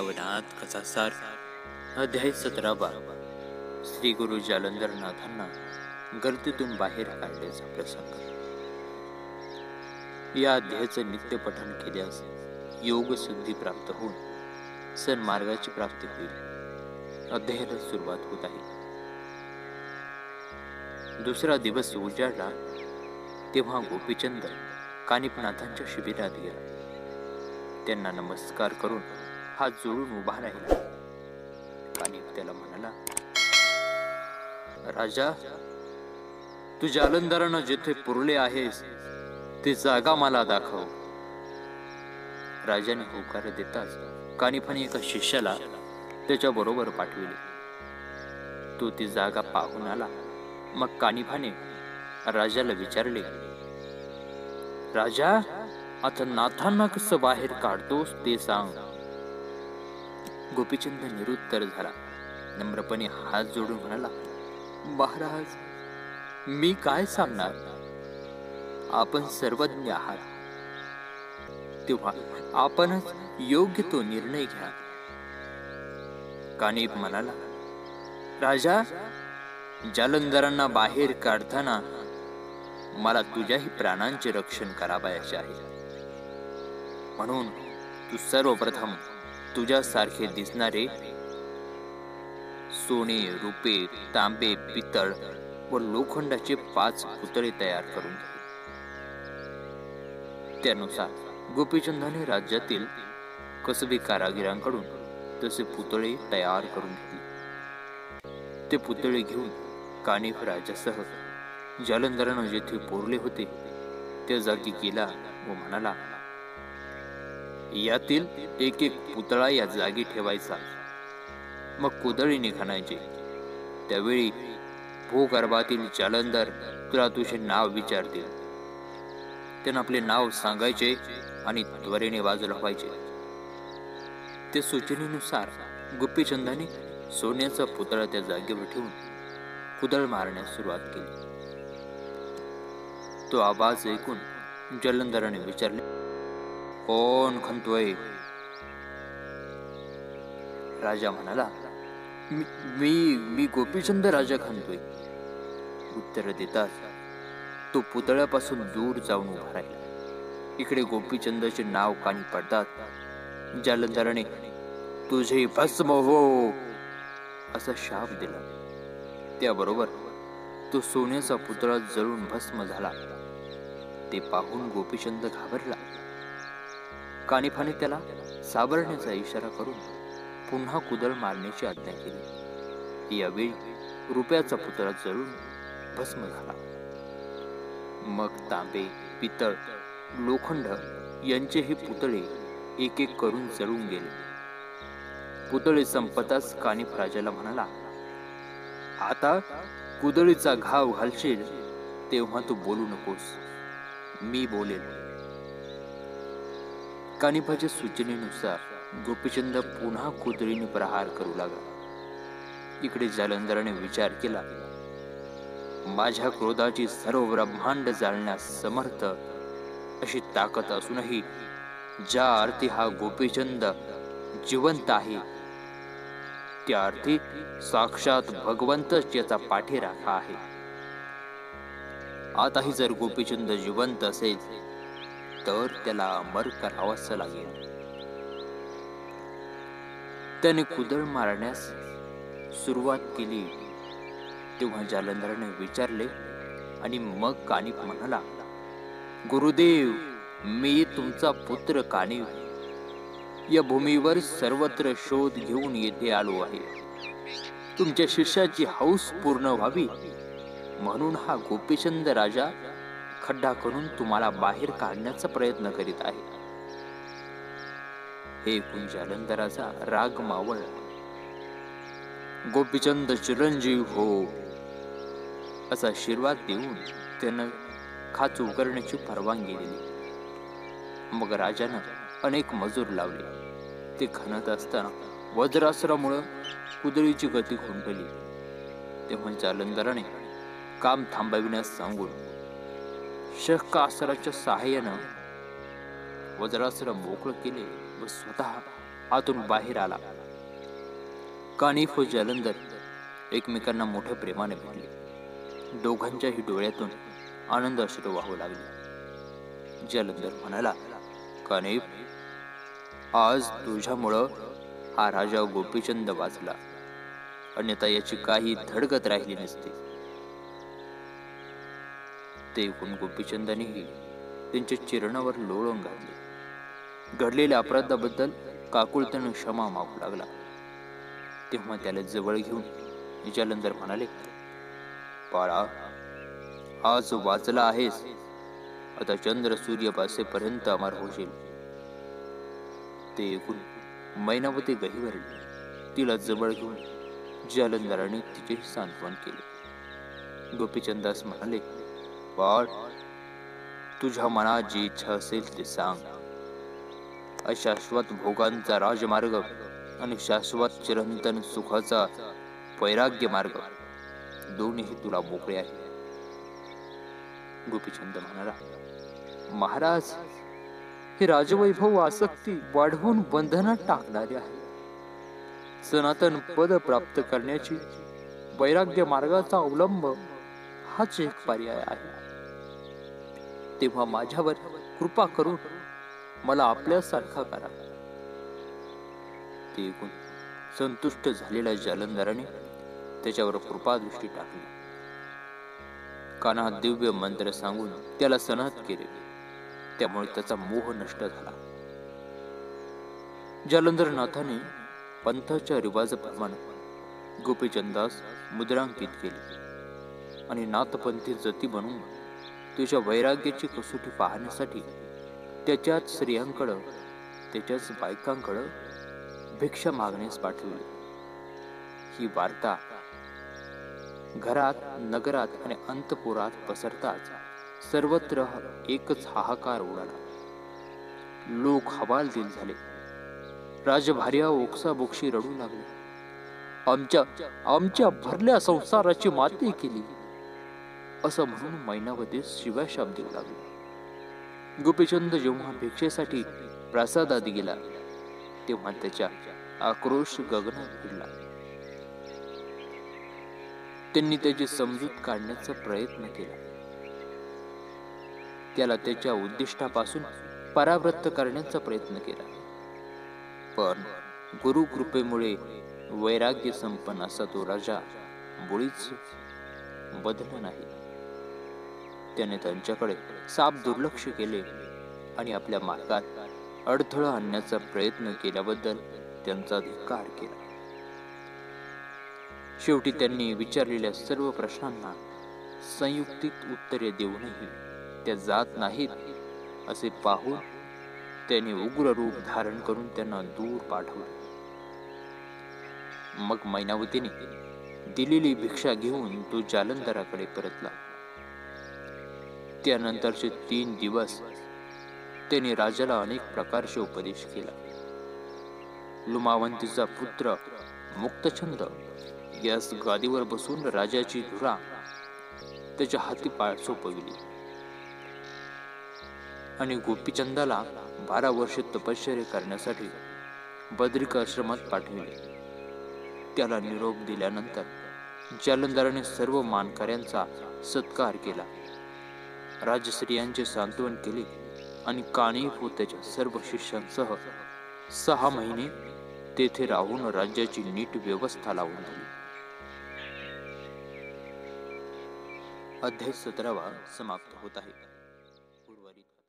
नवनाथ कथासार अध्याय सतरावा श्री गुरु जालंधरनाथांना गर्दीतून बाहेर काढण्याचा प्रसंग. या अध्यायाचं नित्य पठण केल्यास योग सिद्धी प्राप्त होऊन सन्मार्गाची प्राप्ती होईल. अध्यायाला सुरुवात होत आहे. दुसरा दिवस उजाडला तेव्हा गोपीचंद कानिपनाथांच्या शिबिरात गेला. त्यांना नमस्कार करून हात जोडून उभा राहिला. कानिप त्याला म्हणाला राजा तू जालंधरानं जिथे पुरले आहेस ती जागा मला दाखव. राजाने होकार देताच कानिफाने एका शिष्याला त्याच्या बरोबर पाठविले. तो ती जागा पाहून आला. मग कानिफाने राजाला विचारले राजा आता नाथांना कसं बाहेर काढतोस ते सांग. गोपीचंद निरुत्तर झाला. नम्रपणे हात जोडून म्हणाला महाराज मी काय सांगणार? आपण सर्वज्ञ आहात. तेव्हा आपणच योग्य तो निर्णय घ्या. कानिप म्हणाला राजा जालंधरांना बाहेर काढताना मला तुझ्याही प्राणांचे रक्षण करावयाचे आहे. म्हणून तू सर्वप्रथम तुझ्यासारखे दिसणारे सोने रुपे तांबे पितळ व लोखंडाचे पाच पुतळे तयार करून त्यानुसार गोपीचंदाने राज्यातील कसबी कारागिरांकडून तसे पुतळे तयार करून घेतले. ते पुतळे घेऊन कानिफ राजासह जालंधरानं जेथे पोरले होते त्या जागी गेला व म्हणाला यातील एक एक पुतळा या जागी ठेवायचा. मग कुदळीने खणायचे त्यावेळी भूगर्भातील जालंधर तुला तुझे नाव विचारतील. त्यांना आपले नाव सांगायचे आणि त्वरेने बाजूला व्हायचे त्या सूचनेनुसार गुप्पीचंदाने सोन्याचा पुतळा त्या जागेवर ठेवून कुदळ मारण्यास सुरुवात केली. तो आवाज ऐकून जलंधराने विचारले कोण खंतोय? राजा म्हणाला "मी- मी मी गोपीचंद राजा खंतोय. उत्तर देताच तो पुतळ्यापासून दूर जाऊन उभा राहिला. इकडे गोपीचंदाचे नाव कानी पडतात जालंधराने तुझे भस्म हो. असा शाप दिला. त्याबरोबर तो सोन्याचा पुतळा जळून भस्म झाला. ते पाहून गोपीचंद घाबरला. कानिफाने त्याला सावरण्याचा इशारा करून पुन्हा कुदळ मारण्याची आज्ञा केली. यावेळी रुपयाचा पुतळा जळून भस्म झाला. मग तांबे पितळ लोखंड यांचेही पुतळे एक एक करून जळून गेले. पुतळे संपताच कानिफ राजाला म्हणाला आता कुदळीचा घाव घालशील तेव्हा तू बोलू नकोस. मी बोलेल कानिफाच्या सूचनेनुसार गोपीचंद पुन्हा कुदळीने प्रहार करू लागला. इकडे जालंधराने विचार केला माझ्या क्रोधाची सर्व ब्रह्मांड जाळण्यास समर्थ अशी ताकद असूनही ज्या अर्थी हा गोपीचंद जिवंत आहे त्या अर्थी साक्षात भगवंतच याचा पाठीराखा आहे. आताही जर गोपीचंद जिवंत असेल तर त्याला अमर करावंच लागेल. त्याने कुदळ मारण्यास सुरुवात केली. तेव्हा जालंधराने विचारले आणि मग कानिप म्हणाला गुरुदेव मी तुमचा पुत्र कानिप या भूमीवर सर्वत्र शोध घेऊन येथे आलो आहे. तुमच्या शिष्याची हौस पूर्ण व्हावी. म्हणून हा गोपीचंद राजा खड्डा करून तुम्हाला बाहेर काढण्याचा प्रयत्न करीत आहे. हे ऐकून जालंधराचा राग मावळ गोपीचंद चिरंजीव हो. असा आशीर्वाद देऊन त्यानं खाच उघडण्याची परवानगी दिली. मग राजानं अनेक मजूर लावले. ते खणत असताना वज्रास्त्रामुळं कुदळीची गती खुंटली. तेव्हा जालंधराने काम थांबविण्यास सांगून शकास्त्राच्या सहाय्यानं वज्रास्त्र मोकळं केले व स्वतः आतून बाहेर आला. कानिफ व जालंधर एकमेकांना मोठ्या प्रेमाने भेटले. दोघांच्याही डोळ्यातून आनंद अश्रू वाहू लागले. जालंधर म्हणाला कानिफ आज तुझ्यामुळं हा राजा गोपीचंद वाचला. अन्यथा याची काही धडगत राहिली नसते. ते ऐकून गोपीचंदानेही त्यांच्या चिरणावर लोळून घातले घडलेल्या अपराधाबद्दल काकुळतेनं क्षमा मागू लागला. तेव्हा त्याला जवळ घेऊन जालंधर म्हणाले बाळा आज वाचला आहेस आता चंद्र सूर्य पासेपर्यंत अमर होशील. ते ऐकून मैनावती गहीवरली तिला जवळ घेऊन जालंधराने तिचे सांत्वन केले. गोपीचंदास म्हणाले बाळ तुझ्या मनात जी इच्छा असेल ते सांग अशाश्वत भोगांचा राजमार्ग आणि शाश्वत चिरंतन सुखाचा वैराग्य मार्ग दोन्ही तुला मोकळे आहे गोपीचंद म्हणाला महाराज हे राजवैभव आसक्ती वाढवून बंधनात टाकणारे आहे. सनातन पद प्राप्त करण्याची वैराग्य मार्गाचा अवलंब हाच एक पर्याय आहे. तेव्हा माझ्यावर कृपा करून मला आपल्यासारखा करा. ते ऐकून संतुष्ट झालेल्या जालंधराने त्याच्यावर कृपादृष्टी टाकली. कानात दिव्य मंत्र सांगून त्याला सनात केले. त्यामुळे त्याचा मोह नष्ट झाला. जालंधरनाथाने पंथाच्या रिवाजाप्रमाणे गोपीचंदास मुद्रांकित केले आणि नाथपंथी जती बनून तुझ्या वैराग्याची कसोटी पाहण्यासाठी त्याच्याच स्त्रियांकडं त्याच्याच बायकांकडं भिक्षा मागण्यास पाठवली. ही वार्ता घरात नगरात आणि अंतपुरात पसरताच सर्वत्र एकच हाहाकार उडाला. लोक हवालदिल झाले. राजभार्या ओक्साबोक्षी रडू लागले. आमच्या आमच्या भरल्या संसाराची माती केली. असं म्हणून मैनावती शिवाशाप देऊ लागले. गोपीचंद जेव्हा भिक्षेसाठी प्रसादात गेला तेव्हा त्याच्या आक्रोश गगनात भिडला. त्यांनी त्याची समजूत काढण्याचा प्रयत्न केला. त्याला त्याच्या उद्दिष्टापासून परावृत्त करण्याचा प्रयत्न केला. पण गुरु कृपेमुळे वैराग्य संपन्न असा तो राजा मुळीच बदला नाही. त्याने त्यांच्याकडे साप दुर्लक्ष केले आणि आपल्या मार्गात अडथळा आणण्याचा प्रयत्न केल्याबद्दल त्यांचा धिक्कार केला. शेवटी त्यांनी विचारलेल्या सर्व प्रश्नांना संयुक्तिक उत्तरे देऊनही त्या जात नाहीत असे पाहून त्याने उग्र रूप धारण करून त्यांना दूर पाठवले. मग मैनावतीने दिलेली भिक्षा घेऊन तो जालंधराकडे परतला. त्यानंतरचे तीन दिवस त्याने राजाला अनेक प्रकारचे उपदेश केला. लुमावंतीचा पुत्र मुक्तछंद यास गादीवर बसून राजाची धुरा त्याच्या हाती पाळ सोपविली. आणि गोपीचंदाला बारा वर्ष तपश्चर्य करण्यासाठी बद्रिक आश्रमात पाठविले. त्याला निरोप दिल्यानंतर जालंधराने सर्व मानकऱ्यांचा सत्कार केला. राजश्रियांचे सांत्वन केले आणि कानिफ व त्याच्या सर्व शिष्यांसह सहा महिने तेथे राहून राज्याची नीट व्यवस्था लावून दिली. अध्याय सतरावा समाप्त होत आहे.